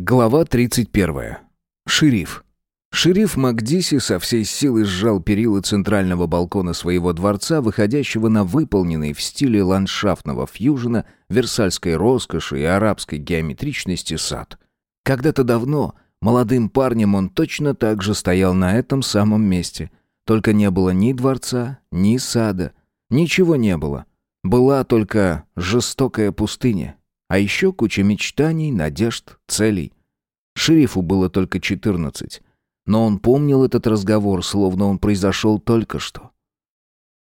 Глава 31. Шериф. Шериф Макдиси со всей силы сжал перила центрального балкона своего дворца, выходящего на выполненный в стиле ландшафтного фьюжена, версальской роскоши и арабской геометричности сад. Когда-то давно, молодым парнем он точно так же стоял на этом самом месте. Только не было ни дворца, ни сада. Ничего не было. Была только жестокая пустыня. А еще куча мечтаний, надежд, целей. Шерифу было только четырнадцать. Но он помнил этот разговор, словно он произошел только что.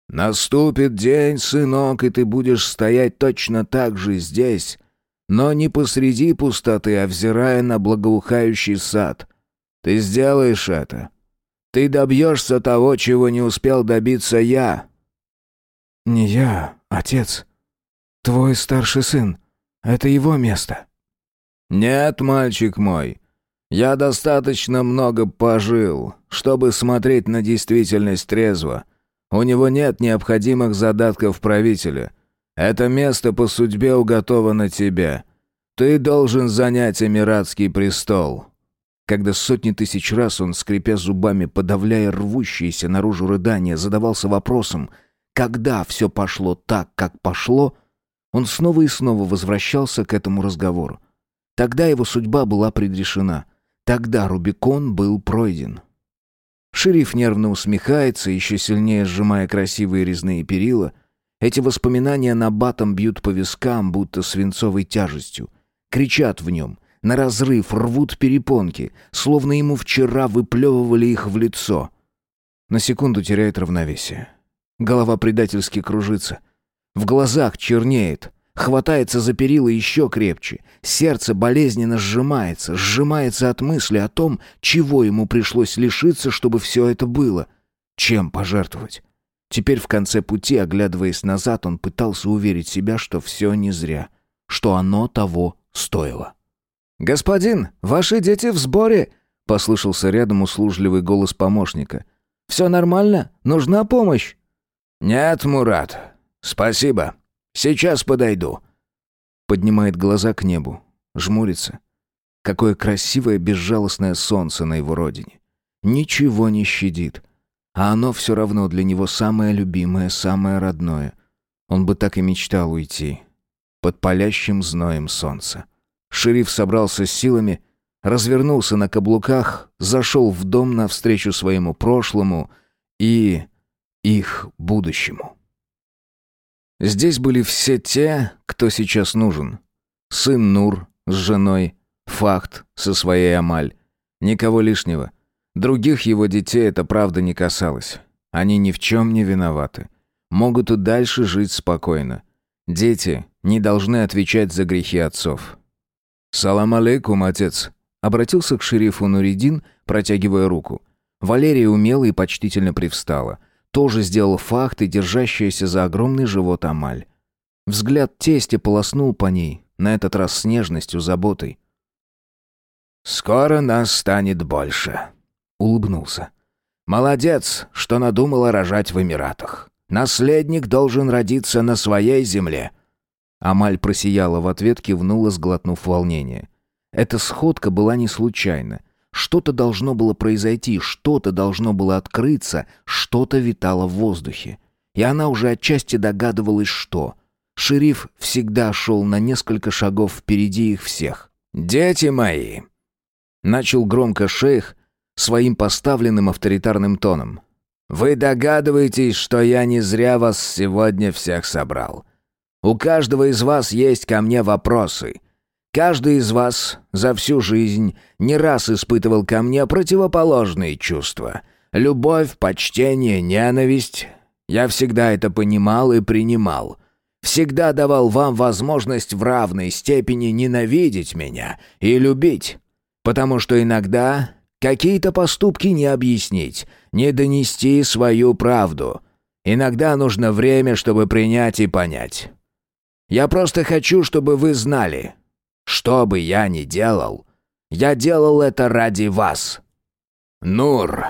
«Наступит день, сынок, и ты будешь стоять точно так же здесь, но не посреди пустоты, а взирая на благоухающий сад. Ты сделаешь это. Ты добьешься того, чего не успел добиться я». «Не я, отец. Твой старший сын», это его место». «Нет, мальчик мой. Я достаточно много пожил, чтобы смотреть на действительность трезво. У него нет необходимых задатков правителя. Это место по судьбе уготовано тебе. Ты должен занять Эмиратский престол». Когда сотни тысяч раз он, скрипя зубами, подавляя рвущиеся наружу рыдания, задавался вопросом, когда все пошло так, как пошло, он снова и снова возвращался к этому разговору. Тогда его судьба была предрешена. Тогда Рубикон был пройден. Шериф нервно усмехается, еще сильнее сжимая красивые резные перила. Эти воспоминания на батом бьют по вискам, будто свинцовой тяжестью. Кричат в нем, на разрыв, рвут перепонки, словно ему вчера выплевывали их в лицо. На секунду теряет равновесие. Голова предательски кружится — в глазах чернеет. Хватается за перила еще крепче. Сердце болезненно сжимается, сжимается от мысли о том, чего ему пришлось лишиться, чтобы все это было. Чем пожертвовать? Теперь в конце пути, оглядываясь назад, он пытался уверить себя, что все не зря, что оно того стоило. «Господин, ваши дети в сборе!» — послышался рядом услужливый голос помощника. «Все нормально? Нужна помощь?» «Нет, Мурат, «Спасибо. Сейчас подойду». Поднимает глаза к небу, жмурится. Какое красивое безжалостное солнце на его родине. Ничего не щадит. А оно все равно для него самое любимое, самое родное. Он бы так и мечтал уйти. Под палящим зноем солнца. Шериф собрался с силами, развернулся на каблуках, зашел в дом навстречу своему прошлому и их будущему. Здесь были все те, кто сейчас нужен. Сын Нур с женой, Факт со своей Амаль. Никого лишнего. Других его детей это правда не касалось. Они ни в чем не виноваты. Могут и дальше жить спокойно. Дети не должны отвечать за грехи отцов. «Салам алейкум, отец», — обратился к шерифу Нуридин, протягивая руку. Валерия умело и почтительно привстала тоже сделал факт держащаяся за огромный живот Амаль. Взгляд тестя полоснул по ней, на этот раз с нежностью, заботой. «Скоро нас станет больше», — улыбнулся. «Молодец, что надумала рожать в Эмиратах. Наследник должен родиться на своей земле». Амаль просияла в ответ, кивнула, сглотнув волнение. Эта сходка была не случайна. Что-то должно было произойти, что-то должно было открыться, что-то витало в воздухе. И она уже отчасти догадывалась, что. Шериф всегда шел на несколько шагов впереди их всех. «Дети мои!» Начал громко шейх своим поставленным авторитарным тоном. «Вы догадываетесь, что я не зря вас сегодня всех собрал. У каждого из вас есть ко мне вопросы. Каждый из вас за всю жизнь не раз испытывал ко мне противоположные чувства. Любовь, почтение, ненависть. Я всегда это понимал и принимал. Всегда давал вам возможность в равной степени ненавидеть меня и любить. Потому что иногда какие-то поступки не объяснить, не донести свою правду. Иногда нужно время, чтобы принять и понять. Я просто хочу, чтобы вы знали, что бы я ни делал, я делал это ради вас. Нур,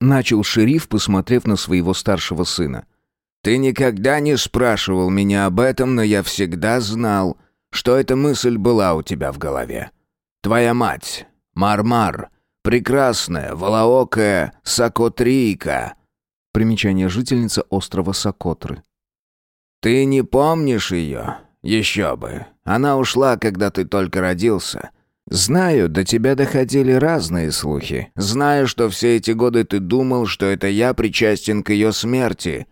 начал шериф, посмотрев на своего старшего сына. Ты никогда не спрашивал меня об этом, но я всегда знал, что эта мысль была у тебя в голове. Твоя мать, Мармар, прекрасная, волоокая Сокотрийка». Примечание жительница острова Сокотры. «Ты не помнишь ее? Еще бы. Она ушла, когда ты только родился. Знаю, до тебя доходили разные слухи. Знаю, что все эти годы ты думал, что это я причастен к ее смерти».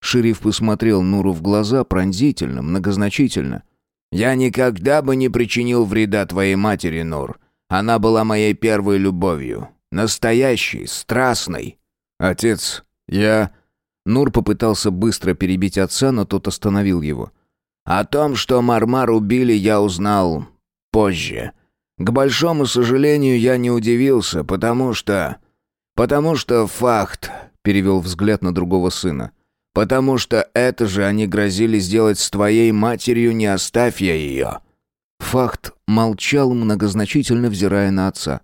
Шериф посмотрел Нуру в глаза пронзительно, многозначительно. «Я никогда бы не причинил вреда твоей матери, Нур. Она была моей первой любовью. Настоящей, страстной». «Отец, я...» Нур попытался быстро перебить отца, но тот остановил его. «О том, что Мармар убили, я узнал позже. К большому сожалению, я не удивился, потому что... Потому что факт...» — перевел взгляд на другого сына. «Потому что это же они грозили сделать с твоей матерью, не оставь я ее». Факт молчал, многозначительно взирая на отца.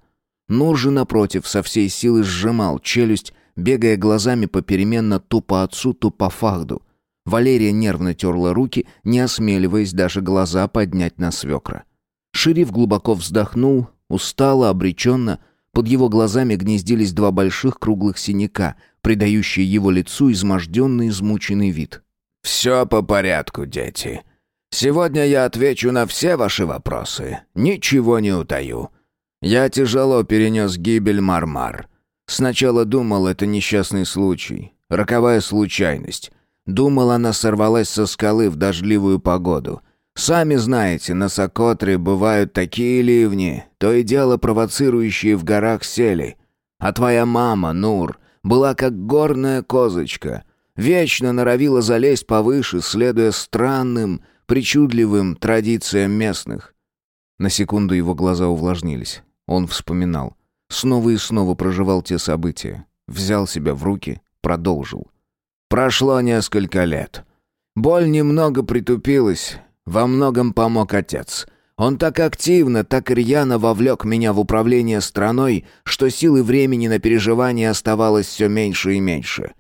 Нур же, напротив, со всей силы сжимал челюсть, бегая глазами попеременно то по отцу, то по Фахду. Валерия нервно терла руки, не осмеливаясь даже глаза поднять на свекра. Шериф глубоко вздохнул, устало, обреченно. Под его глазами гнездились два больших круглых синяка, придающие его лицу изможденный, измученный вид. «Все по порядку, дети. Сегодня я отвечу на все ваши вопросы. Ничего не утаю. Я тяжело перенес гибель Мармар. Сначала думал, это несчастный случай, роковая случайность. Думал, она сорвалась со скалы в дождливую погоду. Сами знаете, на Сокотре бывают такие ливни, то и дело провоцирующие в горах сели. А твоя мама, Нур, была как горная козочка. Вечно норовила залезть повыше, следуя странным, причудливым традициям местных. На секунду его глаза увлажнились. Он вспоминал. Снова и снова проживал те события. Взял себя в руки, продолжил. «Прошло несколько лет. Боль немного притупилась, во многом помог отец. Он так активно, так рьяно вовлек меня в управление страной, что силы времени на переживание оставалось все меньше и меньше.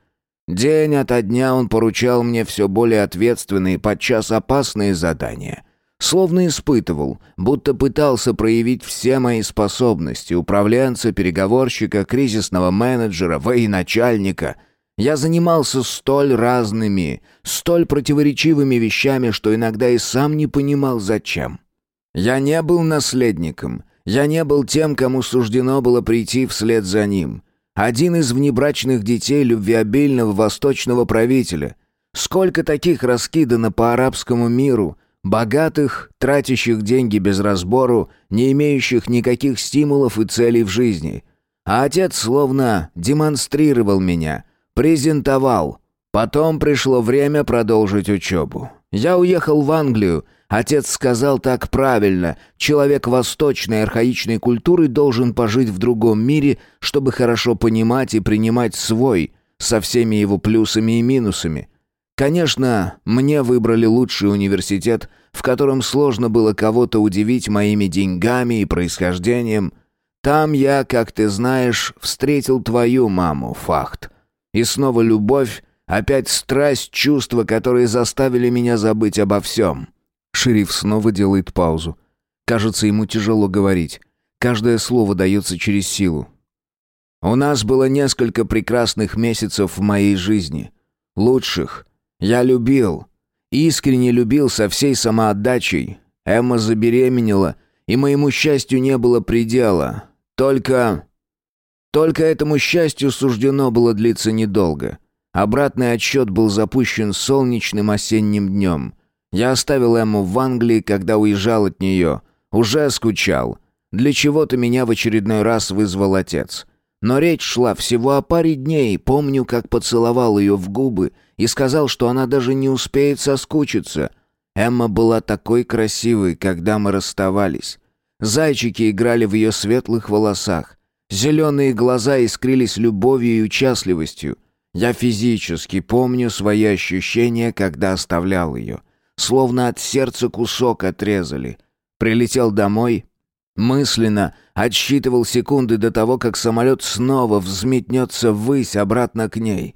День ото дня он поручал мне все более ответственные, подчас опасные задания. Словно испытывал, будто пытался проявить все мои способности управленца, переговорщика, кризисного менеджера, военачальника — я занимался столь разными, столь противоречивыми вещами, что иногда и сам не понимал, зачем. Я не был наследником. Я не был тем, кому суждено было прийти вслед за ним. Один из внебрачных детей любвеобильного восточного правителя. Сколько таких раскидано по арабскому миру, богатых, тратящих деньги без разбору, не имеющих никаких стимулов и целей в жизни. А отец словно демонстрировал меня, Презентовал. Потом пришло время продолжить учебу. Я уехал в Англию. Отец сказал так правильно. Человек восточной архаичной культуры должен пожить в другом мире, чтобы хорошо понимать и принимать свой, со всеми его плюсами и минусами. Конечно, мне выбрали лучший университет, в котором сложно было кого-то удивить моими деньгами и происхождением. Там я, как ты знаешь, встретил твою маму, Фахт. И снова любовь, опять страсть, чувства, которые заставили меня забыть обо всем. Шериф снова делает паузу. Кажется, ему тяжело говорить. Каждое слово дается через силу. «У нас было несколько прекрасных месяцев в моей жизни. Лучших. Я любил. Искренне любил со всей самоотдачей. Эмма забеременела, и моему счастью не было предела. Только... Только этому счастью суждено было длиться недолго. Обратный отсчет был запущен солнечным осенним днем. Я оставил Эмму в Англии, когда уезжал от нее. Уже скучал. Для чего-то меня в очередной раз вызвал отец. Но речь шла всего о паре дней. Помню, как поцеловал ее в губы и сказал, что она даже не успеет соскучиться. Эмма была такой красивой, когда мы расставались. Зайчики играли в ее светлых волосах. Зеленые глаза искрились любовью и участливостью. Я физически помню свои ощущения, когда оставлял ее. Словно от сердца кусок отрезали. Прилетел домой, мысленно отсчитывал секунды до того, как самолет снова взметнется ввысь обратно к ней.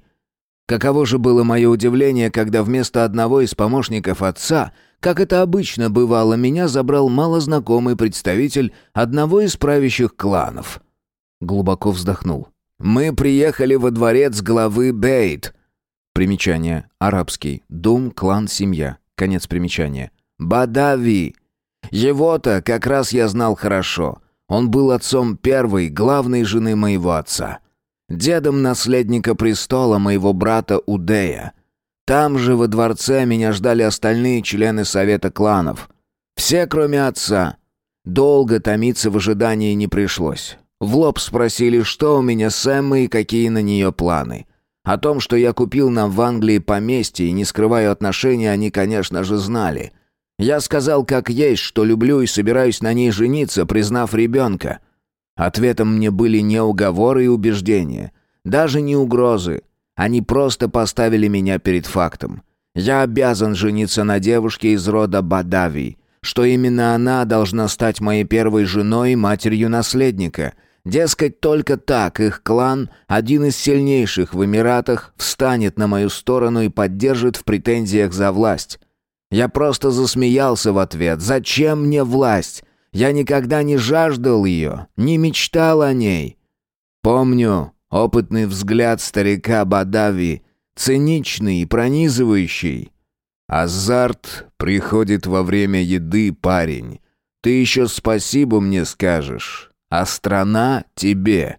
Каково же было мое удивление, когда вместо одного из помощников отца, как это обычно бывало, меня забрал малознакомый представитель одного из правящих кланов. Глубоко вздохнул. «Мы приехали во дворец главы Бейт». Примечание. Арабский. Дом, клан, семья. Конец примечания. «Бадави». Его-то как раз я знал хорошо. Он был отцом первой, главной жены моего отца. Дедом наследника престола моего брата Удея. Там же во дворце меня ждали остальные члены совета кланов. Все, кроме отца. Долго томиться в ожидании не пришлось. В лоб спросили, что у меня с Эммой и какие на нее планы. О том, что я купил нам в Англии поместье и не скрываю отношения, они, конечно же, знали. Я сказал как есть, что люблю и собираюсь на ней жениться, признав ребенка. Ответом мне были не уговоры и убеждения, даже не угрозы. Они просто поставили меня перед фактом. Я обязан жениться на девушке из рода Бадави, что именно она должна стать моей первой женой и матерью наследника. Дескать, только так их клан, один из сильнейших в Эмиратах, встанет на мою сторону и поддержит в претензиях за власть. Я просто засмеялся в ответ. «Зачем мне власть? Я никогда не жаждал ее, не мечтал о ней». Помню опытный взгляд старика Бадави, циничный и пронизывающий. «Азарт приходит во время еды, парень. Ты еще спасибо мне скажешь, а страна тебе».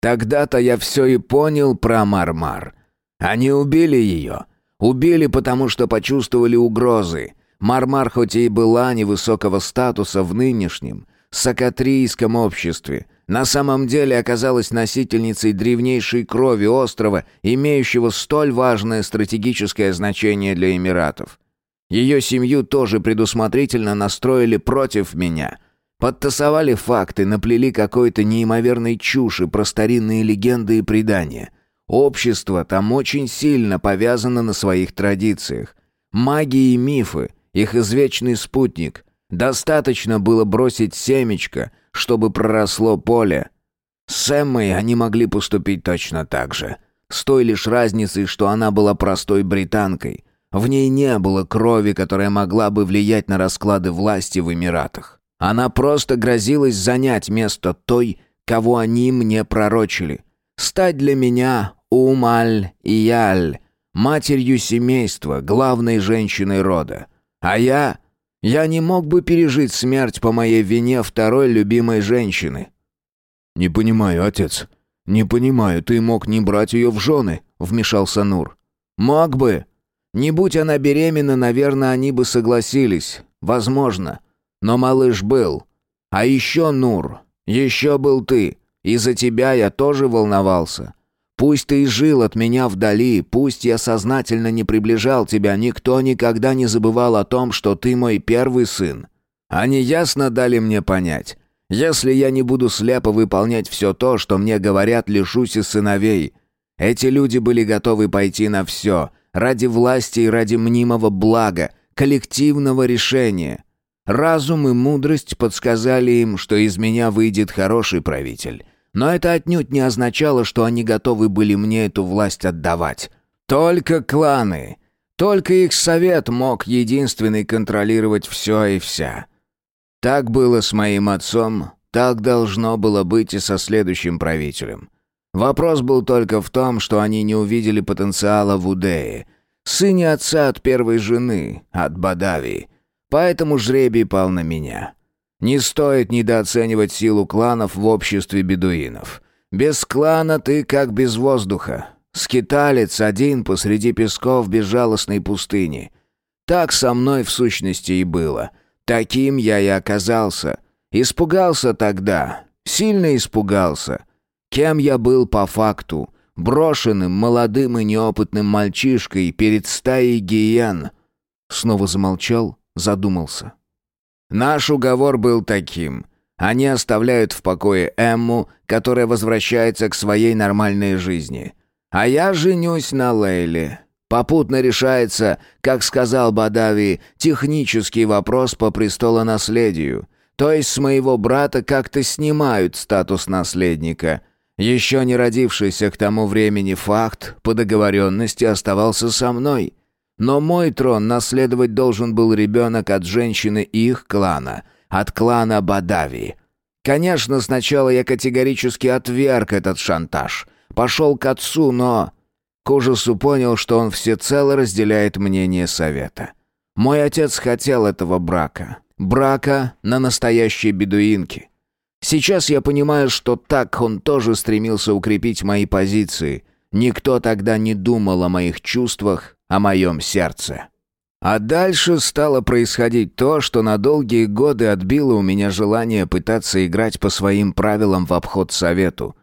Тогда-то я все и понял про Мармар. Они убили ее. Убили, потому что почувствовали угрозы. Мармар хоть и была невысокого статуса в нынешнем, сакатрийском обществе, на самом деле оказалась носительницей древнейшей крови острова, имеющего столь важное стратегическое значение для Эмиратов. Ее семью тоже предусмотрительно настроили против меня. Подтасовали факты, наплели какой-то неимоверной чуши про старинные легенды и предания. Общество там очень сильно повязано на своих традициях. Магии и мифы — их извечный спутник. Достаточно было бросить семечко, чтобы проросло поле. С Эммой они могли поступить точно так же. С той лишь разницей, что она была простой британкой. В ней не было крови, которая могла бы влиять на расклады власти в Эмиратах. Она просто грозилась занять место той, кого они мне пророчили. Стать для меня Умаль-Ияль, матерью семейства, главной женщиной рода. А я... Я не мог бы пережить смерть по моей вине второй любимой женщины. «Не понимаю, отец. Не понимаю, ты мог не брать ее в жены», — вмешался Нур. «Мог бы. Не будь она беременна, наверное, они бы согласились. Возможно. Но малыш был. А еще Нур. Еще был ты. И за тебя я тоже волновался. Пусть ты и жил от меня вдали, пусть я сознательно не приближал тебя, никто никогда не забывал о том, что ты мой первый сын. Они ясно дали мне понять. Если я не буду слепо выполнять все то, что мне говорят, лишусь и сыновей. Эти люди были готовы пойти на все, ради власти и ради мнимого блага, коллективного решения. Разум и мудрость подсказали им, что из меня выйдет хороший правитель. Но это отнюдь не означало, что они готовы были мне эту власть отдавать. Только кланы, только их совет мог единственный контролировать все и вся. Так было с моим отцом, так должно было быть и со следующим правителем. Вопрос был только в том, что они не увидели потенциала в Удее, сыне отца от первой жены, от Бадавии. Поэтому жребий пал на меня. Не стоит недооценивать силу кланов в обществе бедуинов. Без клана ты как без воздуха. Скиталец один посреди песков безжалостной пустыни. Так со мной в сущности и было. Таким я и оказался. Испугался тогда. Сильно испугался. Кем я был по факту? Брошенным, молодым и неопытным мальчишкой перед стаей гиен. Снова замолчал, задумался. Наш уговор был таким. Они оставляют в покое Эмму, которая возвращается к своей нормальной жизни. А я женюсь на Лейле. Попутно решается, как сказал Бадави, технический вопрос по престолонаследию. То есть с моего брата как-то снимают статус наследника. Еще не родившийся к тому времени факт по договоренности оставался со мной. Но мой трон наследовать должен был ребенок от женщины их клана, от клана Бадави. Конечно, сначала я категорически отверг этот шантаж. Пошел к отцу, но... К ужасу понял, что он всецело разделяет мнение совета. Мой отец хотел этого брака. Брака на настоящей бедуинке. Сейчас я понимаю, что так он тоже стремился укрепить мои позиции. Никто тогда не думал о моих чувствах, о моем сердце. А дальше стало происходить то, что на долгие годы отбило у меня желание пытаться играть по своим правилам в обход совету.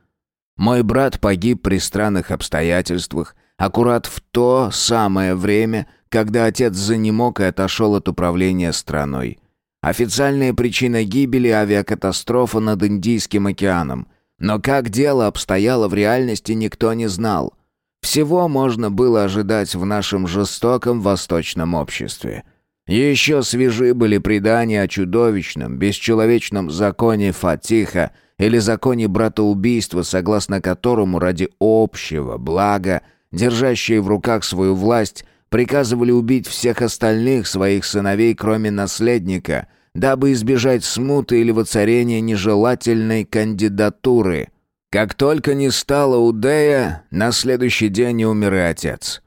Мой брат погиб при странных обстоятельствах, аккурат в то самое время, когда отец занемог и отошел от управления страной. Официальная причина гибели – авиакатастрофа над Индийским океаном. Но как дело обстояло в реальности, никто не знал. Всего можно было ожидать в нашем жестоком восточном обществе. Еще свежи были предания о чудовищном, бесчеловечном законе Фатиха или законе братоубийства, согласно которому ради общего блага, держащие в руках свою власть, приказывали убить всех остальных своих сыновей, кроме наследника, дабы избежать смуты или воцарения нежелательной кандидатуры. Как только не стало Удея, на следующий день и умер и отец.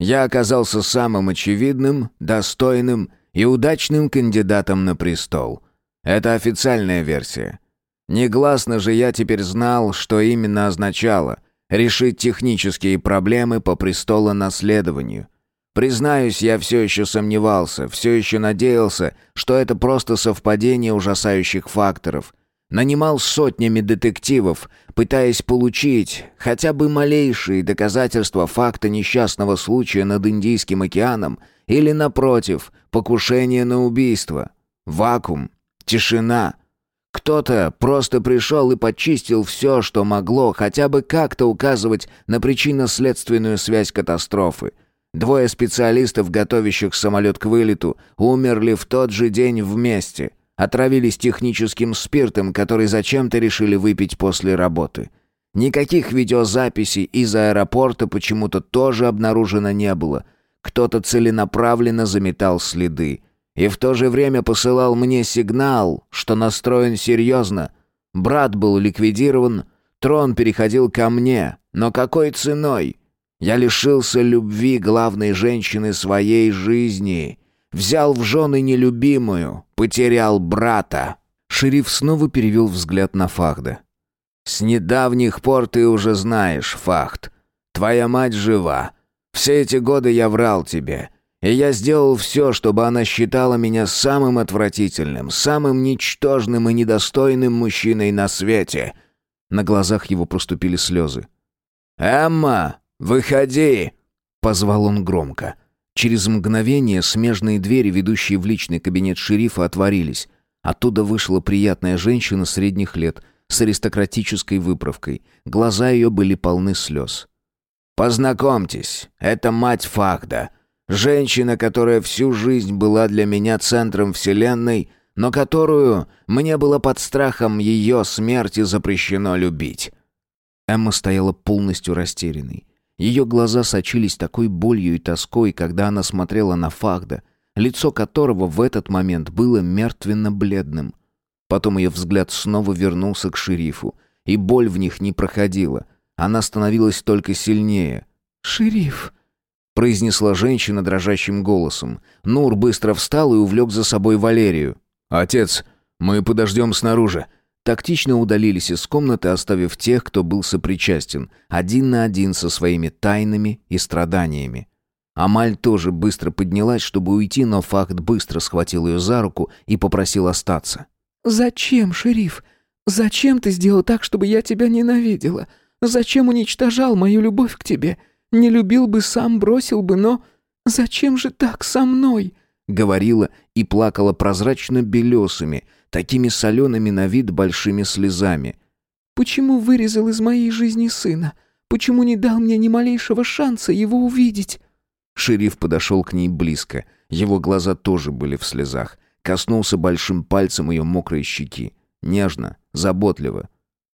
Я оказался самым очевидным, достойным и удачным кандидатом на престол. Это официальная версия. Негласно же я теперь знал, что именно означало решить технические проблемы по престолонаследованию. Признаюсь, я все еще сомневался, все еще надеялся, что это просто совпадение ужасающих факторов. Нанимал сотнями детективов, пытаясь получить хотя бы малейшие доказательства факта несчастного случая над Индийским океаном или, напротив, покушения на убийство. Вакуум, тишина. Кто-то просто пришел и почистил все, что могло хотя бы как-то указывать на причинно-следственную связь катастрофы. Двое специалистов, готовящих самолет к вылету, умерли в тот же день вместе. Отравились техническим спиртом, который зачем-то решили выпить после работы. Никаких видеозаписей из аэропорта почему-то тоже обнаружено не было. Кто-то целенаправленно заметал следы. И в то же время посылал мне сигнал, что настроен серьезно. Брат был ликвидирован, трон переходил ко мне, но какой ценой? Я лишился любви главной женщины своей жизни. Взял в жены нелюбимую, потерял брата». Шериф снова перевел взгляд на Фахда. «С недавних пор ты уже знаешь, Фахд. Твоя мать жива. Все эти годы я врал тебе. И я сделал все, чтобы она считала меня самым отвратительным, самым ничтожным и недостойным мужчиной на свете». На глазах его проступили слезы. «Эмма!» «Выходи!» — позвал он громко. Через мгновение смежные двери, ведущие в личный кабинет шерифа, отворились. Оттуда вышла приятная женщина средних лет с аристократической выправкой. Глаза ее были полны слез. «Познакомьтесь, это мать Фахда. Женщина, которая всю жизнь была для меня центром вселенной, но которую мне было под страхом ее смерти запрещено любить». Эмма стояла полностью растерянной. Ее глаза сочились такой болью и тоской, когда она смотрела на Фахда, лицо которого в этот момент было мертвенно-бледным. Потом ее взгляд снова вернулся к шерифу, и боль в них не проходила. Она становилась только сильнее. «Шериф!» — произнесла женщина дрожащим голосом. Нур быстро встал и увлек за собой Валерию. «Отец, мы подождем снаружи», тактично удалились из комнаты, оставив тех, кто был сопричастен, один на один со своими тайнами и страданиями. Амаль тоже быстро поднялась, чтобы уйти, но Фахт быстро схватил ее за руку и попросил остаться. «Зачем, шериф? Зачем ты сделал так, чтобы я тебя ненавидела? Зачем уничтожал мою любовь к тебе? Не любил бы, сам бросил бы, но... Зачем же так со мной?» Говорила и плакала прозрачно белесыми, такими солеными на вид большими слезами. «Почему вырезал из моей жизни сына? Почему не дал мне ни малейшего шанса его увидеть?» Шериф подошел к ней близко. Его глаза тоже были в слезах. Коснулся большим пальцем ее мокрой щеки. Нежно, заботливо.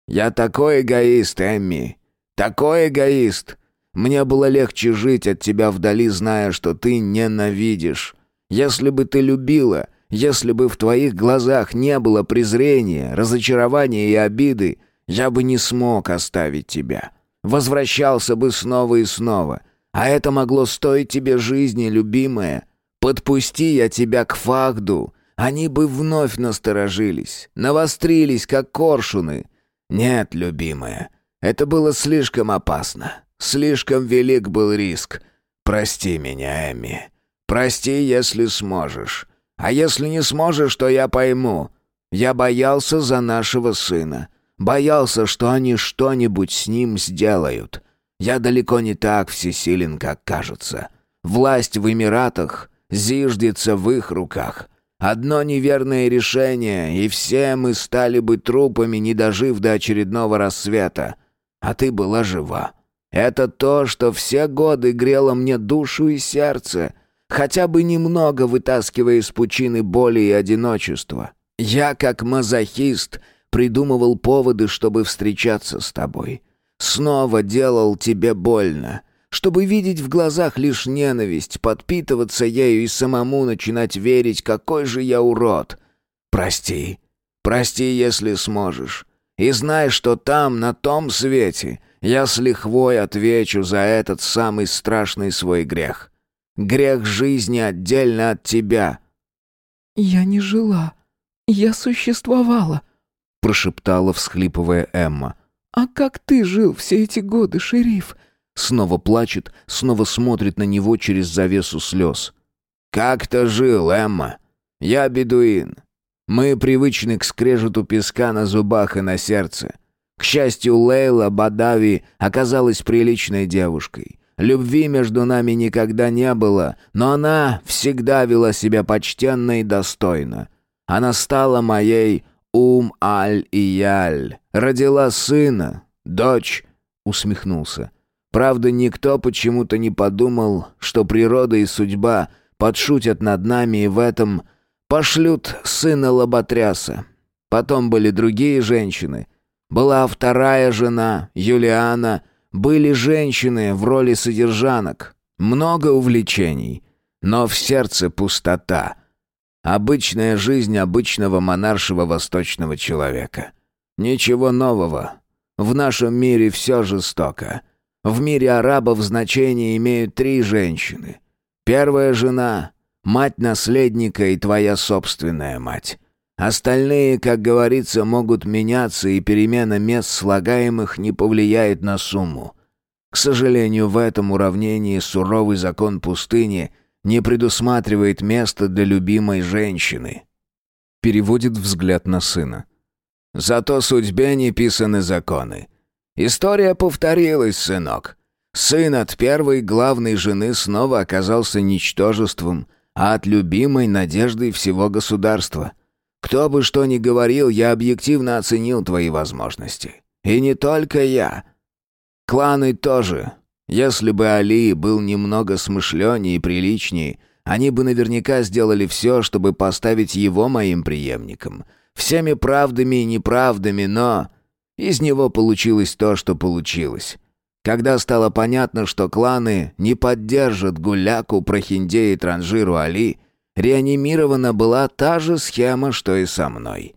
Я такой эгоист, Эмми. Такой эгоист. Мне было легче жить от тебя вдали, зная, что ты ненавидишь. Если бы ты любила, если бы в твоих глазах не было презрения, разочарования и обиды, я бы не смог оставить тебя. Возвращался бы снова и снова. А это могло стоить тебе жизни, любимая. Подпусти я тебя к Фахду. Они бы вновь насторожились, навострились, как коршуны. Нет, любимая, это было слишком опасно. Слишком велик был риск. Прости меня, Эми. Прости, если сможешь. А если не сможешь, то я пойму. Я боялся за нашего сына. Боялся, что они что-нибудь с ним сделают. Я далеко не так всесилен, как кажется. Власть в Эмиратах зиждется в их руках. Одно неверное решение, и все мы стали бы трупами, не дожив до очередного рассвета. А ты была жива. Это то, что все годы грело мне душу и сердце, хотя бы немного вытаскивая из пучины боли и одиночества. Я, как мазохист, придумывал поводы, чтобы встречаться с тобой. Снова делал тебе больно, чтобы видеть в глазах лишь ненависть, подпитываться ею и самому начинать верить, какой же я урод. Прости, прости, если сможешь. И знай, что там, на том свете, я с лихвой отвечу за этот самый страшный свой грех. Грех жизни отдельно от тебя». «Я не жила. Я существовала», прошептала, всхлипывая Эмма. «А как ты жил все эти годы, шериф?» Снова плачет, снова смотрит на него через завесу слез. «Как-то жил, Эмма. Я бедуин. Мы привычны к скрежету песка на зубах и на сердце. К счастью, Лейла Бадави оказалась приличной девушкой. Любви между нами никогда не было, но она всегда вела себя почтенно и достойно. Она стала моей Ум-Аль-Ияль. Родила сына, дочь, усмехнулся. Правда, никто почему-то не подумал, что природа и судьба подшутят над нами и в этом пошлют сына лоботряса. Потом были другие женщины. Была вторая жена, Юлиана. Были женщины в роли содержанок. Много увлечений. Но в сердце пустота — Обычная жизнь обычного монаршего восточного человека. Ничего нового. В нашем мире все жестоко. В мире арабов значение имеют три женщины. Первая жена, мать наследника и твоя собственная мать. Остальные, как говорится, могут меняться, и перемена мест слагаемых не повлияет на сумму. К сожалению, в этом уравнении суровый закон пустыни – не предусматривает места для любимой женщины. Переводит взгляд на сына. Зато судьбе не писаны законы. История повторилась, сынок. Сын от первой главной жены снова оказался ничтожеством, а от любимой надеждой всего государства. Кто бы что ни говорил, я объективно оценил твои возможности. И не только я. Кланы тоже. Если бы Али был немного смышленнее и приличнее, они бы наверняка сделали все, чтобы поставить его моим преемником. Всеми правдами и неправдами, но... Из него получилось то, что получилось. Когда стало понятно, что кланы не поддержат Гуляку, Прохинде и Транжиру Али, реанимирована была та же схема, что и со мной.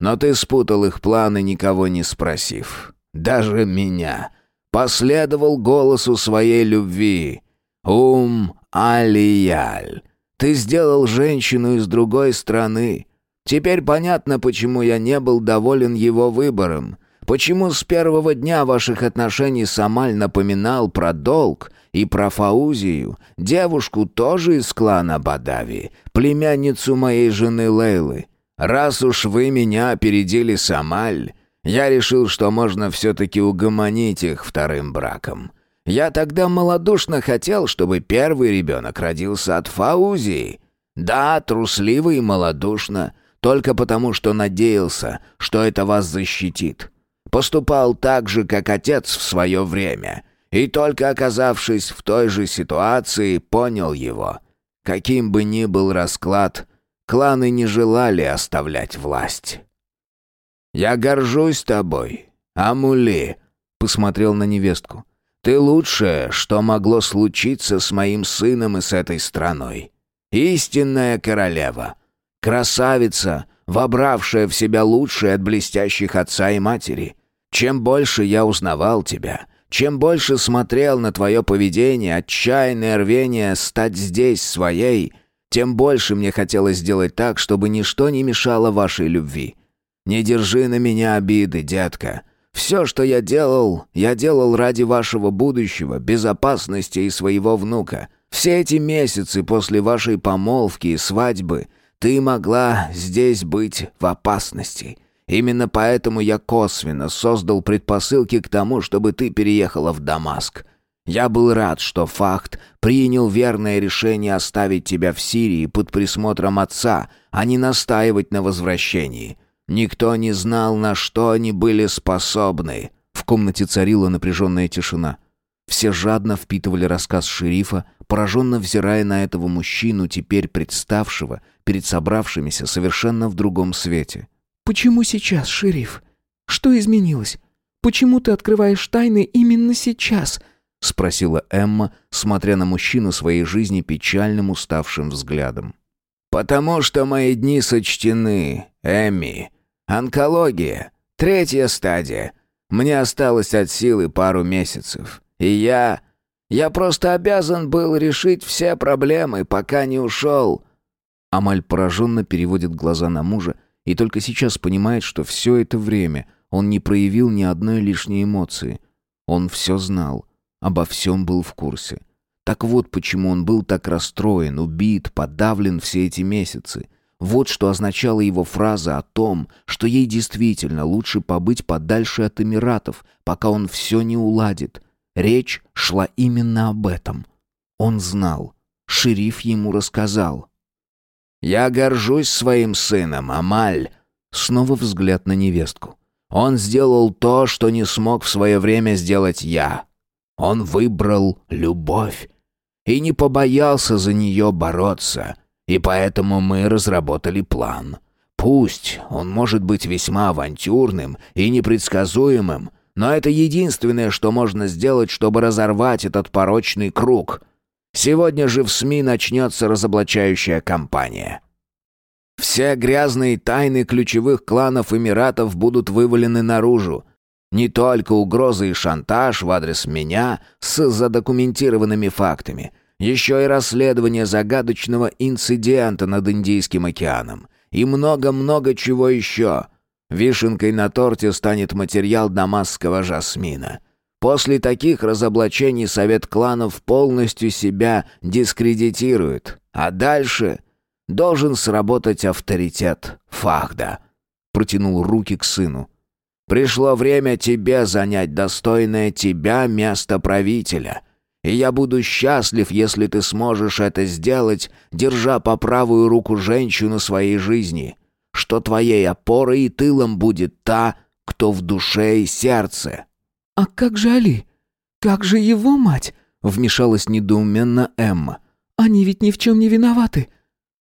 Но ты спутал их планы, никого не спросив. Даже меня последовал голосу своей любви. «Ум Алияль, ты сделал женщину из другой страны. Теперь понятно, почему я не был доволен его выбором. Почему с первого дня ваших отношений Самаль напоминал про долг и про Фаузию, девушку тоже из клана Бадави, племянницу моей жены Лейлы. Раз уж вы меня опередили, Самаль, я решил, что можно все-таки угомонить их вторым браком. Я тогда малодушно хотел, чтобы первый ребенок родился от Фаузии. Да, трусливо и малодушно, только потому, что надеялся, что это вас защитит. Поступал так же, как отец в свое время, и только оказавшись в той же ситуации, понял его. Каким бы ни был расклад, кланы не желали оставлять власть. Я горжусь тобой. Амули!» Посмотрел на невестку. «Ты лучшее, что могло случиться с моим сыном и с этой страной. Истинная королева. Красавица, вобравшая в себя лучшее от блестящих отца и матери. Чем больше я узнавал тебя, чем больше смотрел на твое поведение, отчаянное рвение стать здесь своей, тем больше мне хотелось сделать так, чтобы ничто не мешало вашей любви. Не держи на меня обиды, детка. Все, что я делал, я делал ради вашего будущего, безопасности и своего внука. Все эти месяцы после вашей помолвки и свадьбы ты могла здесь быть в опасности. Именно поэтому я косвенно создал предпосылки к тому, чтобы ты переехала в Дамаск. Я был рад, что Фахт принял верное решение оставить тебя в Сирии под присмотром отца, а не настаивать на возвращении. Никто не знал, на что они были способны. В комнате царила напряженная тишина. Все жадно впитывали рассказ шерифа, пораженно взирая на этого мужчину, теперь представшего перед собравшимися совершенно в другом свете. «Почему сейчас, шериф? Что изменилось? Почему ты открываешь тайны именно сейчас?» — спросила Эмма, смотря на мужчину своей жизни печальным уставшим взглядом. «Потому что мои дни сочтены, Эмми. Онкология. Третья стадия. Мне осталось от силы пару месяцев. И я... Я просто обязан был решить все проблемы, пока не ушел». Амаль пораженно переводит глаза на мужа и только сейчас понимает, что все это время он не проявил ни одной лишней эмоции. Он все знал, обо всем был в курсе. Так вот почему он был так расстроен, убит, подавлен все эти месяцы — вот что означала его фраза о том, что ей действительно лучше побыть подальше от Эмиратов, пока он все не уладит. Речь шла именно об этом. Он знал. Шериф ему рассказал. «Я горжусь своим сыном, Амаль». Снова взгляд на невестку. «Он сделал то, что не смог в свое время сделать я. Он выбрал любовь и не побоялся за нее бороться. И поэтому мы разработали план. Пусть он может быть весьма авантюрным и непредсказуемым, но это единственное, что можно сделать, чтобы разорвать этот порочный круг. Сегодня же в СМИ начнется разоблачающая кампания. Все грязные тайны ключевых кланов Эмиратов будут вывалены наружу. Не только угрозы и шантаж в адрес меня с задокументированными фактами, еще и расследование загадочного инцидента над Индийским океаном. И много-много чего еще. Вишенкой на торте станет материал дамасского жасмина. После таких разоблачений Совет кланов полностью себя дискредитирует. А дальше должен сработать авторитет Фахда. Протянул руки к сыну. Пришло время тебе занять достойное тебя место правителя. И я буду счастлив, если ты сможешь это сделать, держа по правую руку женщину своей жизни, что твоей опорой и тылом будет та, кто в душе и сердце». «А как же Али? Как же его мать?» — вмешалась недоуменно Эмма. «Они ведь ни в чем не виноваты».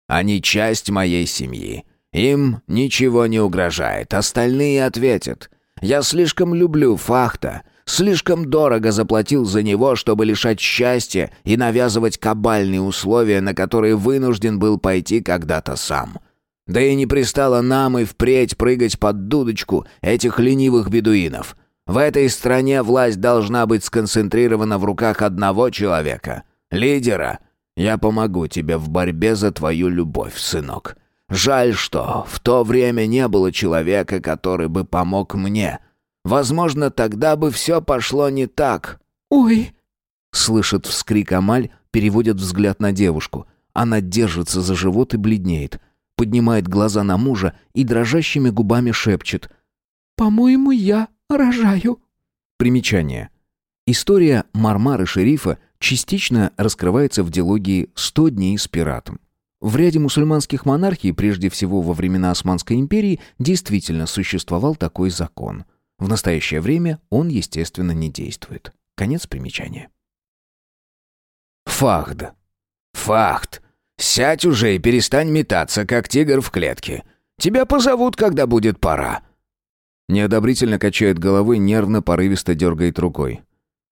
«Они часть моей семьи. Им ничего не угрожает, остальные ответят. Я слишком люблю Фахта, Слишком дорого заплатил за него, чтобы лишать счастья и навязывать кабальные условия, на которые вынужден был пойти когда-то сам. Да и не пристало нам и впредь прыгать под дудочку этих ленивых бедуинов. В этой стране власть должна быть сконцентрирована в руках одного человека — лидера. Я помогу тебе в борьбе за твою любовь, сынок. Жаль, что в то время не было человека, который бы помог мне — Возможно, тогда бы все пошло не так. «Ой!» Слышит вскрик Амаль, переводит взгляд на девушку. Она держится за живот и бледнеет. Поднимает глаза на мужа и дрожащими губами шепчет. «По-моему, я рожаю». Примечание. История Мармары шерифа частично раскрывается в диалоге «Сто дней с пиратом». В ряде мусульманских монархий, прежде всего во времена Османской империи, действительно существовал такой закон. В настоящее время он, естественно, не действует. Конец примечания. Фахд. Фахд. Сядь уже и перестань метаться, как тигр в клетке. Тебя позовут, когда будет пора. Неодобрительно качает головой, нервно, порывисто дергает рукой.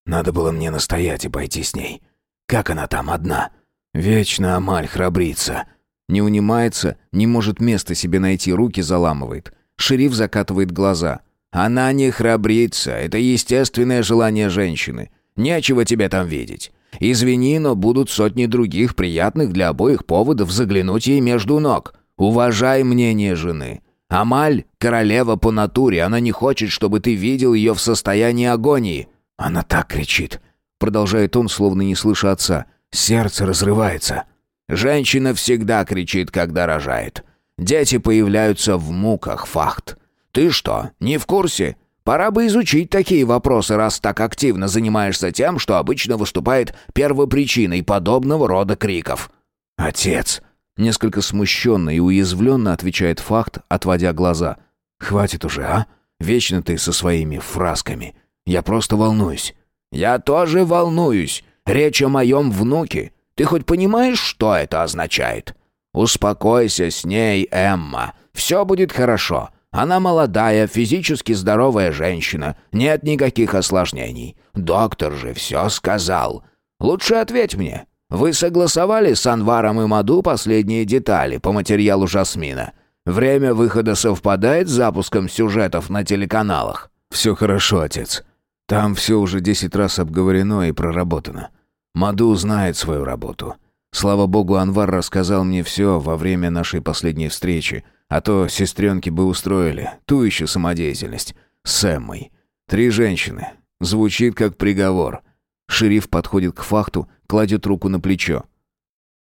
«Надо было мне настоять и пойти с ней. Как она там одна? Вечно Амаль храбрится». Не унимается, не может места себе найти, руки заламывает. Шериф закатывает глаза. «Она не храбрится, это естественное желание женщины. Нечего тебе там видеть. Извини, но будут сотни других приятных для обоих поводов заглянуть ей между ног. Уважай мнение жены. Амаль — королева по натуре, она не хочет, чтобы ты видел ее в состоянии агонии». «Она так кричит», — продолжает он, словно не слыша отца. «Сердце разрывается». «Женщина всегда кричит, когда рожает. Дети появляются в муках, факт. Ты что, не в курсе? Пора бы изучить такие вопросы, раз так активно занимаешься тем, что обычно выступает первопричиной подобного рода криков». «Отец!» Несколько смущенно и уязвленно отвечает Факт, отводя глаза. «Хватит уже, а? Вечно ты со своими фрасками. Я просто волнуюсь». «Я тоже волнуюсь. Речь о моем внуке. Ты хоть понимаешь, что это означает? Успокойся с ней, Эмма. Все будет хорошо. Она молодая, физически здоровая женщина. Нет никаких осложнений. Доктор же все сказал. Лучше ответь мне. Вы согласовали с Анваром и Маду последние детали по материалу Жасмина? Время выхода совпадает с запуском сюжетов на телеканалах?» «Все хорошо, отец. Там все уже десять раз обговорено и проработано. Маду знает свою работу. Слава богу, Анвар рассказал мне все во время нашей последней встречи, а то сестренки бы устроили ту еще самодеятельность. С Эммой. Три женщины. Звучит как приговор. Шериф подходит к факту, кладет руку на плечо.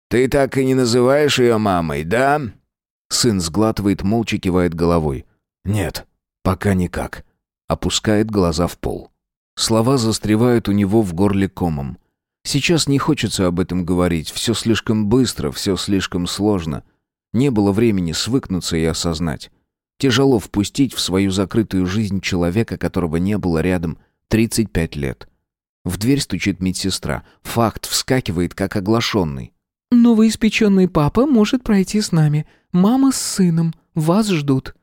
«Ты так и не называешь ее мамой, да?» Сын сглатывает, молча кивает головой. «Нет, пока никак». Опускает глаза в пол. Слова застревают у него в горле комом. Сейчас не хочется об этом говорить. Все слишком быстро, все слишком сложно. Не было времени свыкнуться и осознать. Тяжело впустить в свою закрытую жизнь человека, которого не было рядом 35 лет. В дверь стучит медсестра. Факт вскакивает, как оглашенный. «Новоиспеченный папа может пройти с нами. Мама с сыном. Вас ждут».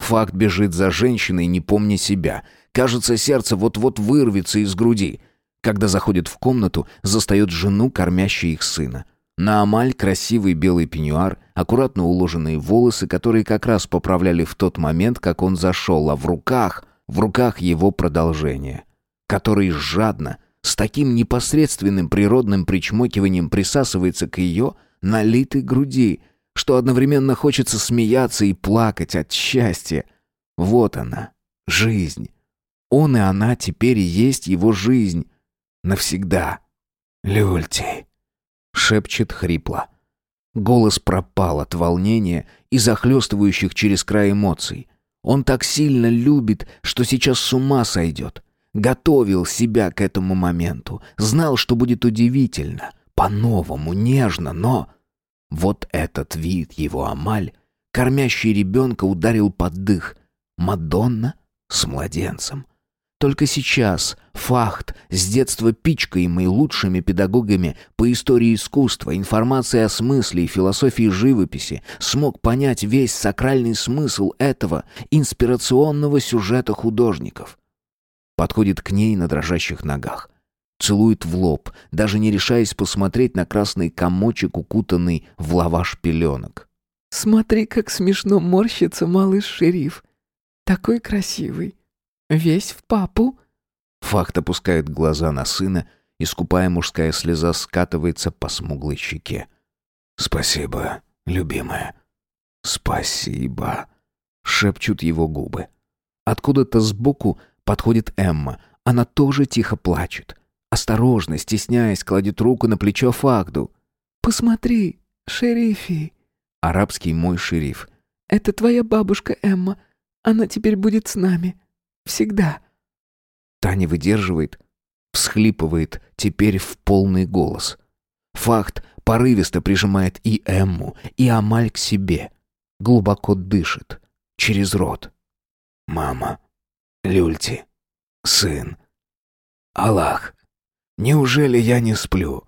Факт бежит за женщиной, не помня себя. Кажется, сердце вот-вот вырвется из груди. Когда заходит в комнату, застает жену, кормящей их сына. На Амаль красивый белый пеньюар, аккуратно уложенные волосы, которые как раз поправляли в тот момент, как он зашел, а в руках, в руках его продолжение, который жадно, с таким непосредственным природным причмокиванием присасывается к ее налитой груди, что одновременно хочется смеяться и плакать от счастья. Вот она, жизнь. Он и она теперь и есть его жизнь. Навсегда. «Люльти», — шепчет хрипло. Голос пропал от волнения и захлестывающих через край эмоций. Он так сильно любит, что сейчас с ума сойдет. Готовил себя к этому моменту. Знал, что будет удивительно, по-новому, нежно, но... Вот этот вид его Амаль, кормящий ребенка, ударил под дых. Мадонна с младенцем. Только сейчас Фахт, с детства пичкаемый лучшими педагогами по истории искусства, информации о смысле и философии живописи, смог понять весь сакральный смысл этого инспирационного сюжета художников. Подходит к ней на дрожащих ногах. Целует в лоб, даже не решаясь посмотреть на красный комочек, укутанный в лаваш пеленок. «Смотри, как смешно морщится малыш-шериф. Такой красивый. Весь в папу». Факт опускает глаза на сына, и скупая мужская слеза скатывается по смуглой щеке. «Спасибо, любимая». «Спасибо», — шепчут его губы. Откуда-то сбоку Подходит Эмма. Она тоже тихо плачет. Осторожно, стесняясь, кладет руку на плечо Фагду. «Посмотри, шерифи». Арабский мой шериф. «Это твоя бабушка Эмма. Она теперь будет с нами. Всегда». Таня выдерживает, всхлипывает, теперь в полный голос. Факт порывисто прижимает и Эмму, и Амаль к себе. Глубоко дышит. Через рот. «Мама». Люльти, сын. Аллах, неужели я не сплю?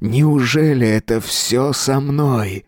Неужели это все со мной?»